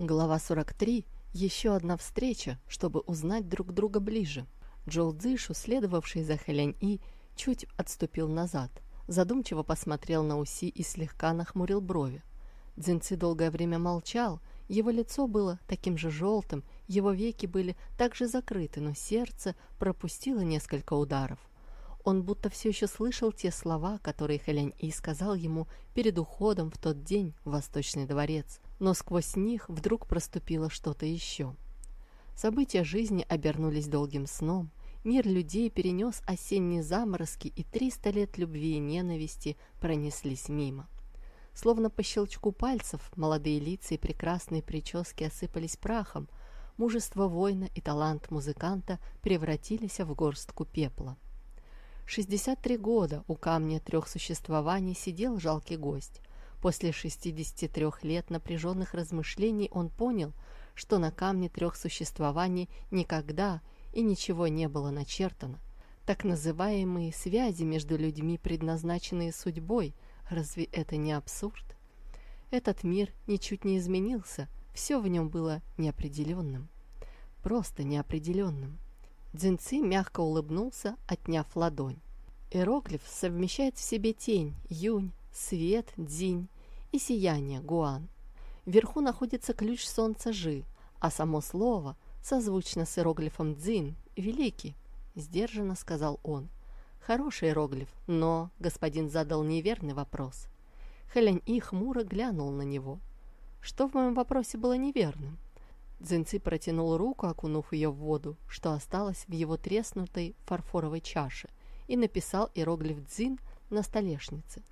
Глава 43. Еще одна встреча, чтобы узнать друг друга ближе. Джоу Цзышу, следовавший за Хэлянь И, чуть отступил назад, задумчиво посмотрел на Уси и слегка нахмурил брови. Цзиньци долгое время молчал, его лицо было таким же желтым, его веки были также закрыты, но сердце пропустило несколько ударов. Он будто все еще слышал те слова, которые Хэлянь И сказал ему перед уходом в тот день в Восточный дворец, но сквозь них вдруг проступило что-то еще. События жизни обернулись долгим сном, мир людей перенес осенние заморозки, и триста лет любви и ненависти пронеслись мимо. Словно по щелчку пальцев молодые лица и прекрасные прически осыпались прахом, мужество воина и талант музыканта превратились в горстку пепла. 63 года у камня трех существований сидел жалкий гость. После 63 лет напряженных размышлений он понял, что на камне трех существований никогда и ничего не было начертано. Так называемые связи между людьми, предназначенные судьбой, разве это не абсурд? Этот мир ничуть не изменился, все в нем было неопределенным. Просто неопределенным. Дзинци мягко улыбнулся, отняв ладонь. Иероглиф совмещает в себе тень, юнь, свет, дзинь и сияние, гуан. Вверху находится ключ солнца жи, а само слово созвучно с иероглифом дзин, великий, сдержанно сказал он. Хороший иероглиф, но господин задал неверный вопрос. Хэлянь И хмуро глянул на него. Что в моем вопросе было неверным? Дзинци протянул руку, окунув ее в воду, что осталось в его треснутой фарфоровой чаше, и написал иероглиф «дзин» на столешнице.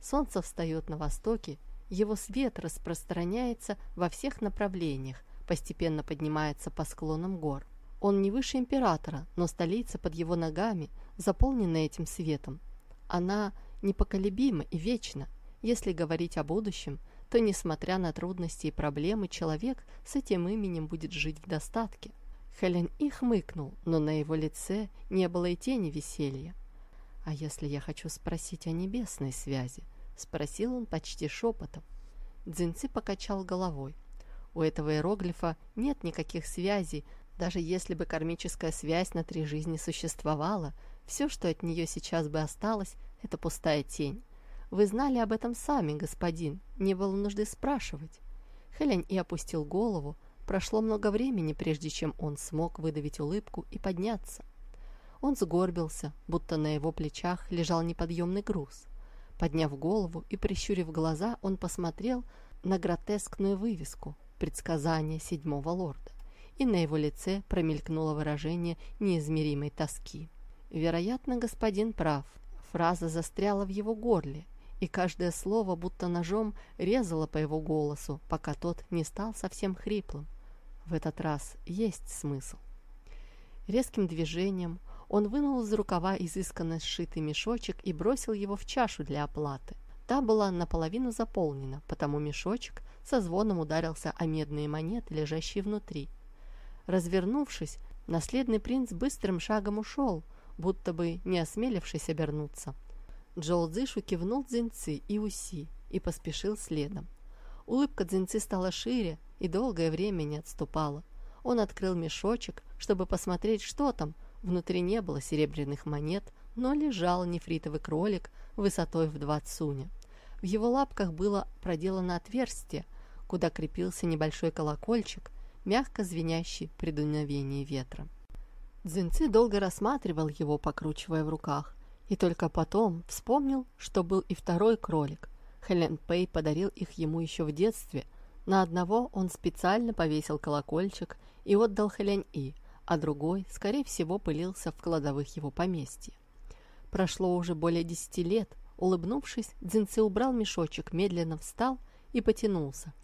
Солнце встает на востоке, его свет распространяется во всех направлениях, постепенно поднимается по склонам гор. Он не выше императора, но столица под его ногами, заполнена этим светом. Она непоколебима и вечна. Если говорить о будущем – то, несмотря на трудности и проблемы, человек с этим именем будет жить в достатке. Хелен и хмыкнул, но на его лице не было и тени веселья. «А если я хочу спросить о небесной связи?» — спросил он почти шепотом. Дзинцы покачал головой. У этого иероглифа нет никаких связей, даже если бы кармическая связь на три жизни существовала, все, что от нее сейчас бы осталось, это пустая тень. Вы знали об этом сами, господин, не было нужды спрашивать. Хелень и опустил голову. Прошло много времени, прежде чем он смог выдавить улыбку и подняться. Он сгорбился, будто на его плечах лежал неподъемный груз. Подняв голову и прищурив глаза, он посмотрел на гротескную вывеску «Предсказание седьмого лорда», и на его лице промелькнуло выражение неизмеримой тоски. Вероятно, господин прав. Фраза застряла в его горле, и каждое слово будто ножом резало по его голосу, пока тот не стал совсем хриплым. В этот раз есть смысл. Резким движением он вынул из рукава изысканно сшитый мешочек и бросил его в чашу для оплаты. Та была наполовину заполнена, потому мешочек со звоном ударился о медные монеты, лежащие внутри. Развернувшись, наследный принц быстрым шагом ушел, будто бы не осмелившись обернуться – Джоу Цзышу кивнул Цзиньци и Уси и поспешил следом. Улыбка Цзиньци стала шире и долгое время не отступала. Он открыл мешочек, чтобы посмотреть, что там. Внутри не было серебряных монет, но лежал нефритовый кролик высотой в два цуня. В его лапках было проделано отверстие, куда крепился небольшой колокольчик, мягко звенящий при дуновении ветра. Дзинцы долго рассматривал его, покручивая в руках. И только потом вспомнил, что был и второй кролик. Хелен Пэй подарил их ему еще в детстве. На одного он специально повесил колокольчик и отдал Хелен И, а другой, скорее всего, пылился в кладовых его поместья. Прошло уже более десяти лет. Улыбнувшись, Дзинцы убрал мешочек, медленно встал и потянулся.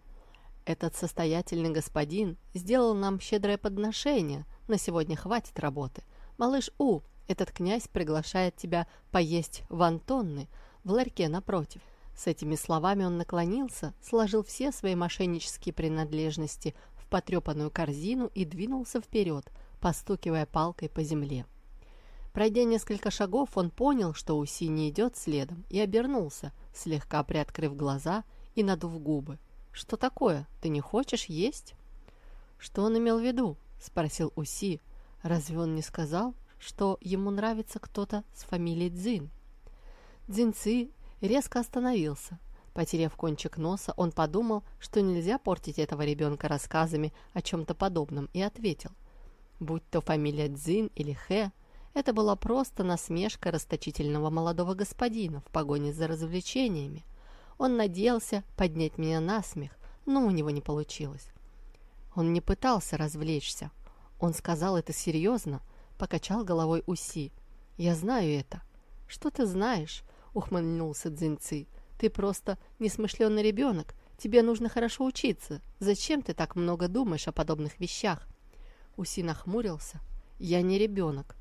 «Этот состоятельный господин сделал нам щедрое подношение. На сегодня хватит работы. Малыш У, этот князь приглашает тебя поесть в Антонны, в ларьке напротив. С этими словами он наклонился, сложил все свои мошеннические принадлежности в потрепанную корзину и двинулся вперед, постукивая палкой по земле. Пройдя несколько шагов, он понял, что Уси не идет следом, и обернулся, слегка приоткрыв глаза и надув губы. Что такое? Ты не хочешь есть?» «Что он имел в виду?» — спросил Уси. «Разве он не сказал, что ему нравится кто-то с фамилией Цзин?» Цзиньцы резко остановился. Потеряв кончик носа, он подумал, что нельзя портить этого ребенка рассказами о чем-то подобном, и ответил. Будь то фамилия Цзин или Хэ, это была просто насмешка расточительного молодого господина в погоне за развлечениями. Он надеялся поднять меня на смех, но у него не получилось. Он не пытался развлечься. Он сказал это серьезно, покачал головой Уси. «Я знаю это». «Что ты знаешь?» — ухмыльнулся Цзиньци. «Ты просто несмышленный ребенок. Тебе нужно хорошо учиться. Зачем ты так много думаешь о подобных вещах?» Уси нахмурился. «Я не ребенок».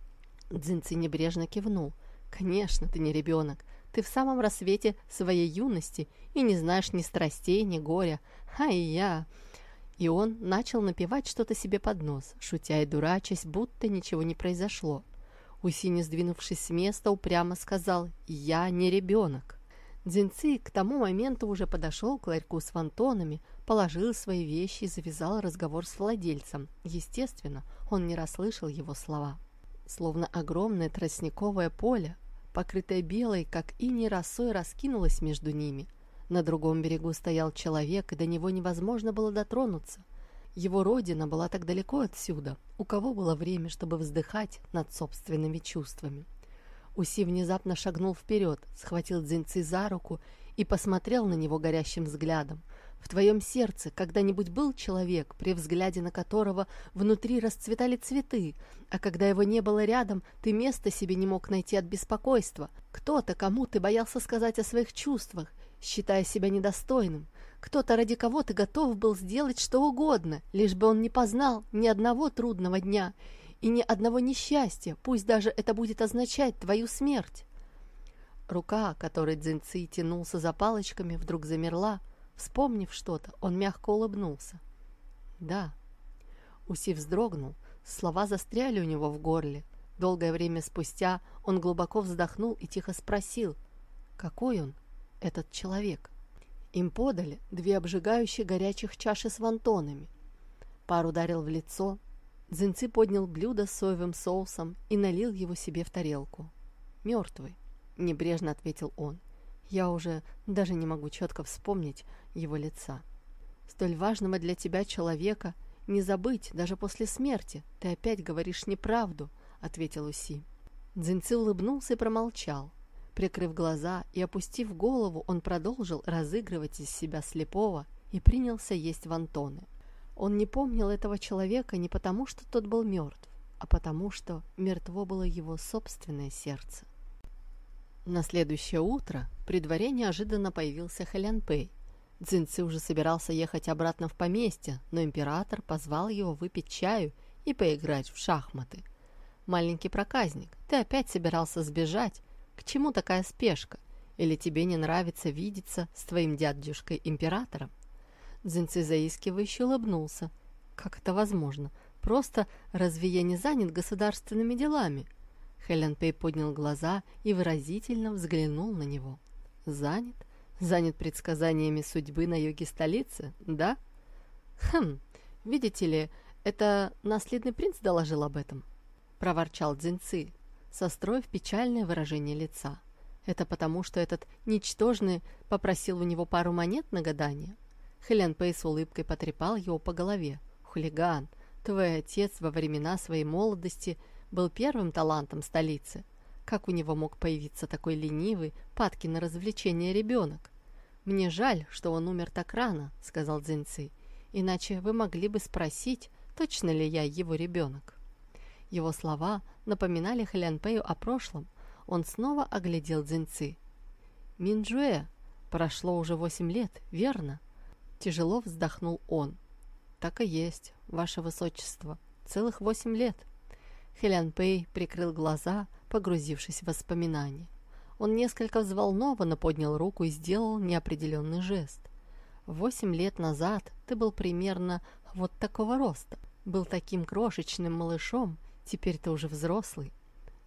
Цзиньци небрежно кивнул. «Конечно, ты не ребенок. Ты в самом рассвете своей юности и не знаешь ни страстей, ни горя. Ай-я!» И он начал напевать что-то себе под нос, шутя и дурачась, будто ничего не произошло. Усини, сдвинувшись с места, упрямо сказал «Я не ребенок». Дзинци к тому моменту уже подошел к ларьку с фантонами, положил свои вещи и завязал разговор с владельцем. Естественно, он не расслышал его слова. Словно огромное тростниковое поле, покрытое белой, как иней росой, раскинулось между ними. На другом берегу стоял человек, и до него невозможно было дотронуться. Его родина была так далеко отсюда, у кого было время, чтобы вздыхать над собственными чувствами. Уси внезапно шагнул вперед, схватил Дзиньци за руку и посмотрел на него горящим взглядом. В твоем сердце когда-нибудь был человек, при взгляде на которого внутри расцветали цветы, а когда его не было рядом, ты места себе не мог найти от беспокойства? Кто-то, кому ты боялся сказать о своих чувствах, считая себя недостойным? Кто-то, ради кого ты готов был сделать что угодно, лишь бы он не познал ни одного трудного дня и ни одного несчастья, пусть даже это будет означать твою смерть? Рука, которой Дзинци тянулся за палочками, вдруг замерла, Вспомнив что-то, он мягко улыбнулся. «Да». Уси вздрогнул, слова застряли у него в горле. Долгое время спустя он глубоко вздохнул и тихо спросил, какой он, этот человек. Им подали две обжигающие горячих чаши с вантонами. Пар ударил в лицо. Дзинцы поднял блюдо с соевым соусом и налил его себе в тарелку. «Мертвый», — небрежно ответил он. Я уже даже не могу четко вспомнить его лица. Столь важного для тебя человека не забыть даже после смерти. Ты опять говоришь неправду, ответил Уси. Дзинцы улыбнулся и промолчал. Прикрыв глаза и опустив голову, он продолжил разыгрывать из себя слепого и принялся есть вантоны. Он не помнил этого человека не потому, что тот был мертв, а потому, что мертво было его собственное сердце. На следующее утро при дворе неожиданно появился Хэлян Пэй. Цзиньцы уже собирался ехать обратно в поместье, но император позвал его выпить чаю и поиграть в шахматы. «Маленький проказник, ты опять собирался сбежать? К чему такая спешка? Или тебе не нравится видеться с твоим дядюшкой-императором?» Цзиньцы заискивающе улыбнулся. «Как это возможно? Просто разве я не занят государственными делами?» Хелен Пей поднял глаза и выразительно взглянул на него. «Занят? Занят предсказаниями судьбы на юге столицы, да?» «Хм, видите ли, это наследный принц доложил об этом?» — проворчал Дзинцы, состроив печальное выражение лица. «Это потому, что этот ничтожный попросил у него пару монет на гадание?» Хелен Пей с улыбкой потрепал его по голове. «Хулиган, твой отец во времена своей молодости — был первым талантом столицы. Как у него мог появиться такой ленивый, падкий на развлечения ребенок? «Мне жаль, что он умер так рано», — сказал Дзиньци. «Иначе вы могли бы спросить, точно ли я его ребенок». Его слова напоминали Хэлянпэю о прошлом. Он снова оглядел Дзиньци. «Минджуэ, прошло уже восемь лет, верно?» Тяжело вздохнул он. «Так и есть, ваше высочество, целых восемь лет». Хелян Пэй прикрыл глаза, погрузившись в воспоминания. Он несколько взволнованно поднял руку и сделал неопределенный жест. «Восемь лет назад ты был примерно вот такого роста, был таким крошечным малышом, теперь ты уже взрослый».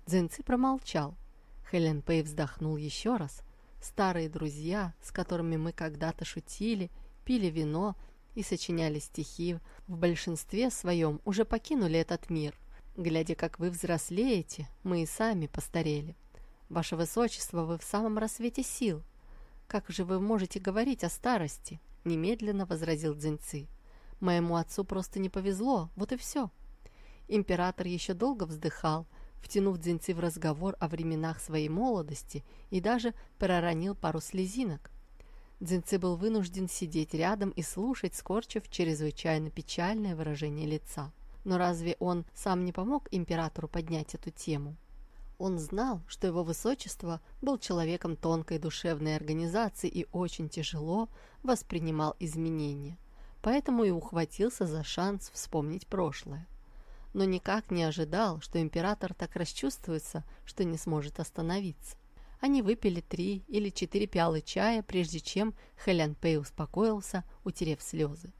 Дзинцы промолчал. Хелен Пэй вздохнул еще раз. Старые друзья, с которыми мы когда-то шутили, пили вино и сочиняли стихи, в большинстве своем уже покинули этот мир. Глядя, как вы взрослеете, мы и сами постарели. Ваше Высочество, вы в самом рассвете сил. Как же вы можете говорить о старости? Немедленно возразил Дзиньци. Моему отцу просто не повезло, вот и все. Император еще долго вздыхал, втянув Дзиньци в разговор о временах своей молодости и даже проронил пару слезинок. Дзинцы был вынужден сидеть рядом и слушать, скорчив чрезвычайно печальное выражение лица. Но разве он сам не помог императору поднять эту тему? Он знал, что его высочество был человеком тонкой душевной организации и очень тяжело воспринимал изменения, поэтому и ухватился за шанс вспомнить прошлое. Но никак не ожидал, что император так расчувствуется, что не сможет остановиться. Они выпили три или четыре пиалы чая, прежде чем Хэлян Пэй успокоился, утерев слезы.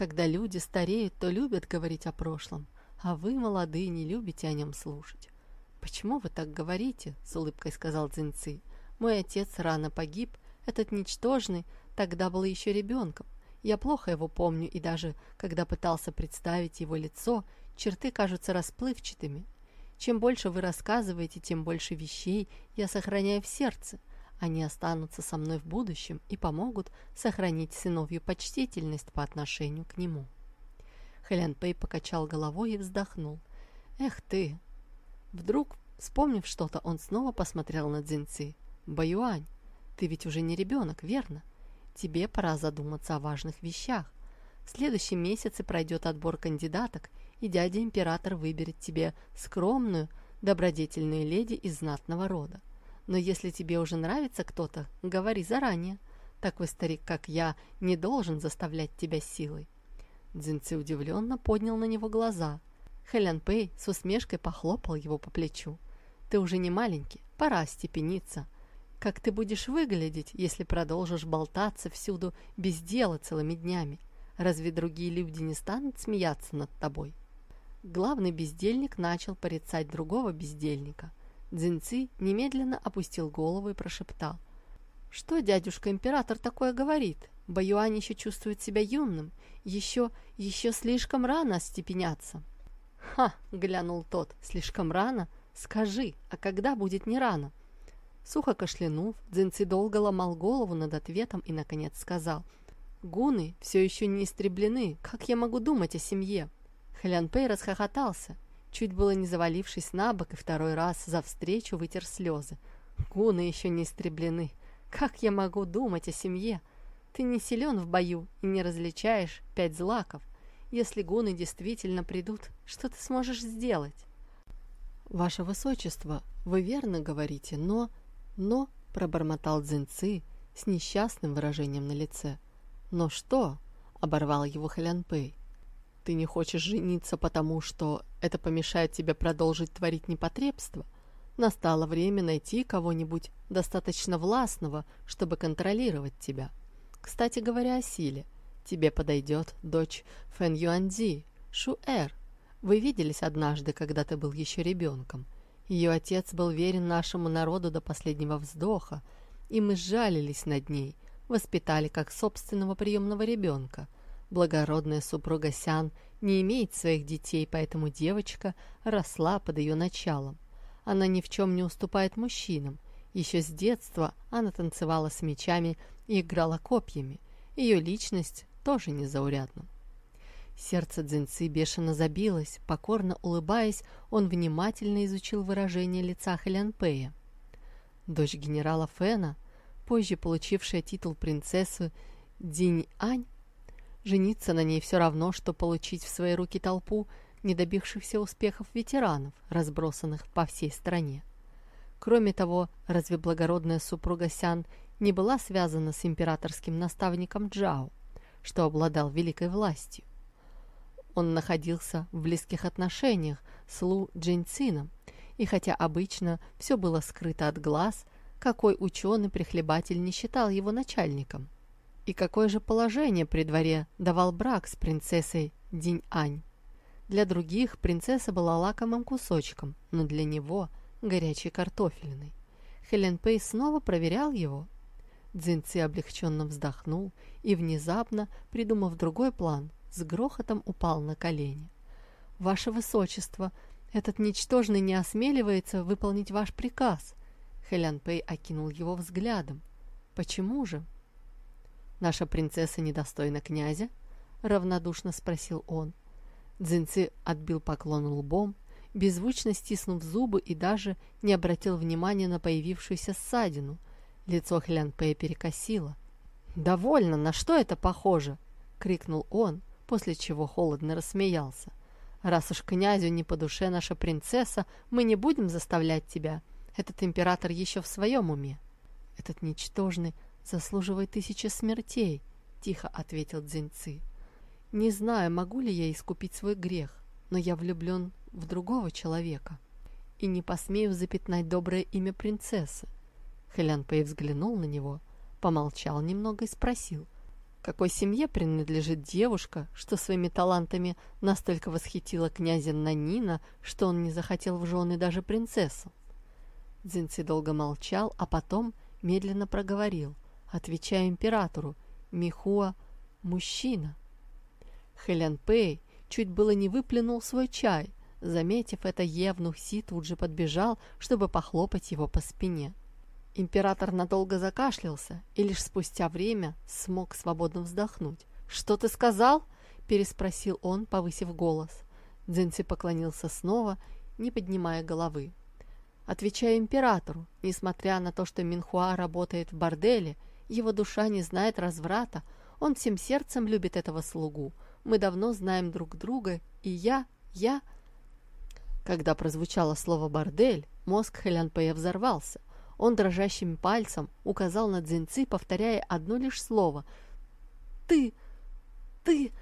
Когда люди стареют, то любят говорить о прошлом, а вы, молодые, не любите о нем слушать. «Почему вы так говорите?» — с улыбкой сказал Цзиньци. «Мой отец рано погиб, этот ничтожный тогда был еще ребенком. Я плохо его помню, и даже когда пытался представить его лицо, черты кажутся расплывчатыми. Чем больше вы рассказываете, тем больше вещей я сохраняю в сердце. Они останутся со мной в будущем и помогут сохранить сыновью почтительность по отношению к нему. Хэлян Пэй покачал головой и вздохнул. «Эх ты!» Вдруг, вспомнив что-то, он снова посмотрел на Цзиньци. «Баюань, ты ведь уже не ребенок, верно? Тебе пора задуматься о важных вещах. В следующем месяце пройдет отбор кандидаток, и дядя-император выберет тебе скромную, добродетельную леди из знатного рода. Но если тебе уже нравится кто-то, говори заранее. Такой старик, как я, не должен заставлять тебя силой. Дзинцы удивленно поднял на него глаза. Хэлян Пэй с усмешкой похлопал его по плечу. «Ты уже не маленький, пора степениться. Как ты будешь выглядеть, если продолжишь болтаться всюду без дела целыми днями? Разве другие люди не станут смеяться над тобой?» Главный бездельник начал порицать другого бездельника. Дзинци немедленно опустил голову и прошептал. «Что дядюшка-император такое говорит? Баюань еще чувствует себя юным. Еще, еще слишком рано остепеняться». «Ха!» — глянул тот. «Слишком рано? Скажи, а когда будет не рано?» Сухо кашлянув, Дзинци долго ломал голову над ответом и, наконец, сказал. «Гуны все еще не истреблены. Как я могу думать о семье?» Хэлян Пэй расхохотался, чуть было не завалившись на бок и второй раз за встречу вытер слезы. Гуны еще не истреблены. Как я могу думать о семье? Ты не силен в бою и не различаешь пять злаков. Если гуны действительно придут, что ты сможешь сделать? Ваше Высочество, вы верно говорите, но... Но, пробормотал Цзиньцы с несчастным выражением на лице. Но что? Оборвал его Хэлян Пэй. Ты не хочешь жениться, потому что это помешает тебе продолжить творить непотребство? Настало время найти кого-нибудь достаточно властного, чтобы контролировать тебя. Кстати говоря о силе, тебе подойдет дочь Фэн Юанди, Шуэр. Вы виделись однажды, когда ты был еще ребенком. Ее отец был верен нашему народу до последнего вздоха, и мы сжалились над ней, воспитали как собственного приемного ребенка – Благородная супруга Сян не имеет своих детей, поэтому девочка росла под ее началом. Она ни в чем не уступает мужчинам. Еще с детства она танцевала с мечами и играла копьями. Ее личность тоже незаурядна. Сердце Дзинцы бешено забилось, покорно улыбаясь, он внимательно изучил выражение лица Хэлянпэя. Дочь генерала Фэна, позже получившая титул принцессы Динь-Ань, Жениться на ней все равно, что получить в свои руки толпу не добившихся успехов ветеранов, разбросанных по всей стране. Кроме того, разве благородная супруга Сян не была связана с императорским наставником Джао, что обладал великой властью? Он находился в близких отношениях с Лу Джинцином, и хотя обычно все было скрыто от глаз, какой ученый-прихлебатель не считал его начальником – и какое же положение при дворе давал брак с принцессой Динь-Ань? Для других принцесса была лакомым кусочком, но для него – горячей картофельной. Хелен Пэй снова проверял его. Дзинци облегченно вздохнул и, внезапно, придумав другой план, с грохотом упал на колени. «Ваше Высочество, этот ничтожный не осмеливается выполнить ваш приказ!» Хэлян Пэй окинул его взглядом. «Почему же?» «Наша принцесса недостойна князя?» — равнодушно спросил он. Дзинцы отбил поклон лбом, беззвучно стиснув зубы и даже не обратил внимания на появившуюся ссадину. Лицо Хлян Пэя перекосило. «Довольно, на что это похоже?» — крикнул он, после чего холодно рассмеялся. «Раз уж князю не по душе наша принцесса, мы не будем заставлять тебя. Этот император еще в своем уме». «Этот ничтожный заслуживает тысячи смертей», — тихо ответил Дзиньцы. «Не знаю, могу ли я искупить свой грех, но я влюблен в другого человека и не посмею запятнать доброе имя принцессы». Хэлян Пэй взглянул на него, помолчал немного и спросил, какой семье принадлежит девушка, что своими талантами настолько восхитила князя Нанина, что он не захотел в жены даже принцессу. Дзинци долго молчал, а потом медленно проговорил, отвечая императору, Михуа – мужчина. Хэлян Пэй чуть было не выплюнул свой чай. Заметив это, Евнух Си тут же подбежал, чтобы похлопать его по спине. Император надолго закашлялся и лишь спустя время смог свободно вздохнуть. «Что ты сказал?» – переспросил он, повысив голос. Дзинси поклонился снова, не поднимая головы. Отвечая императору, несмотря на то, что Минхуа работает в борделе, его душа не знает разврата, он всем сердцем любит этого слугу – мы давно знаем друг друга, и я, я...» Когда прозвучало слово «бордель», мозг Хэлянпэя взорвался. Он дрожащим пальцем указал на дзинцы, повторяя одно лишь слово. «Ты! Ты!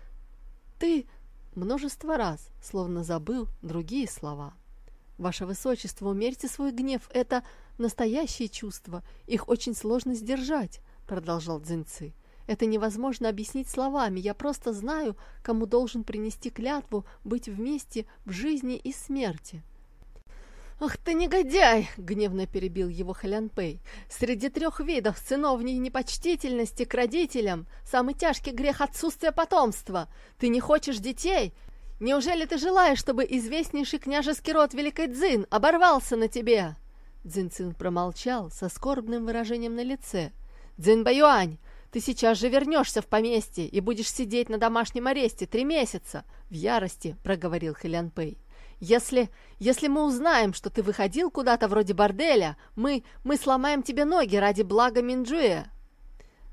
Ты!» Множество раз, словно забыл другие слова. «Ваше Высочество, умерьте свой гнев. Это настоящие чувства. Их очень сложно сдержать», — продолжал Дзинцы. Это невозможно объяснить словами. Я просто знаю, кому должен принести клятву быть вместе в жизни и смерти. «Ах ты негодяй!» — гневно перебил его Халянпэй. «Среди трех видов сыновней непочтительности к родителям самый тяжкий грех отсутствия потомства. Ты не хочешь детей? Неужели ты желаешь, чтобы известнейший княжеский род Великой Дзин оборвался на тебе?» Дзин промолчал со скорбным выражением на лице. «Дзин Баюань, ты сейчас же вернешься в поместье и будешь сидеть на домашнем аресте три месяца!» В ярости проговорил Хэлян Пэй. «Если... если мы узнаем, что ты выходил куда-то вроде борделя, мы... мы сломаем тебе ноги ради блага Минджуэ!»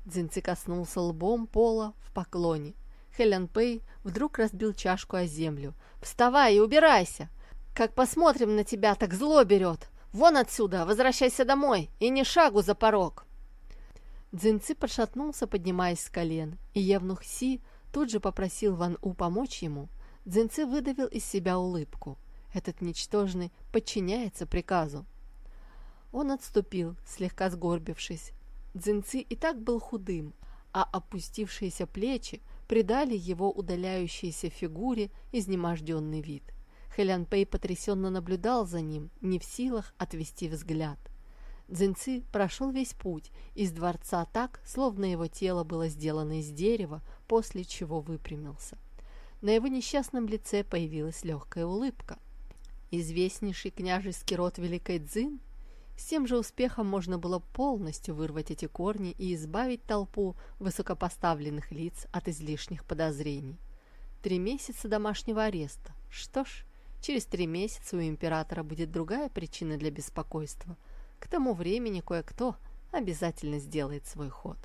Дзинци коснулся лбом пола в поклоне. Хэлян Пэй вдруг разбил чашку о землю. «Вставай и убирайся! Как посмотрим на тебя, так зло берет! Вон отсюда, возвращайся домой и не шагу за порог!» Дзинцы пошатнулся, поднимаясь с колен, и Евнух Си тут же попросил Ван У помочь ему. Дзинцы выдавил из себя улыбку. Этот ничтожный подчиняется приказу. Он отступил, слегка сгорбившись. Дзинцы и так был худым, а опустившиеся плечи придали его удаляющейся фигуре изнеможденный вид. Хэлян Пэй потрясенно наблюдал за ним, не в силах отвести взгляд. Дзинцы прошел весь путь из дворца так, словно его тело было сделано из дерева, после чего выпрямился. На его несчастном лице появилась легкая улыбка. Известнейший княжеский род Великой Дзин с тем же успехом можно было полностью вырвать эти корни и избавить толпу высокопоставленных лиц от излишних подозрений. Три месяца домашнего ареста. Что ж, через три месяца у императора будет другая причина для беспокойства – к тому времени кое-кто обязательно сделает свой ход.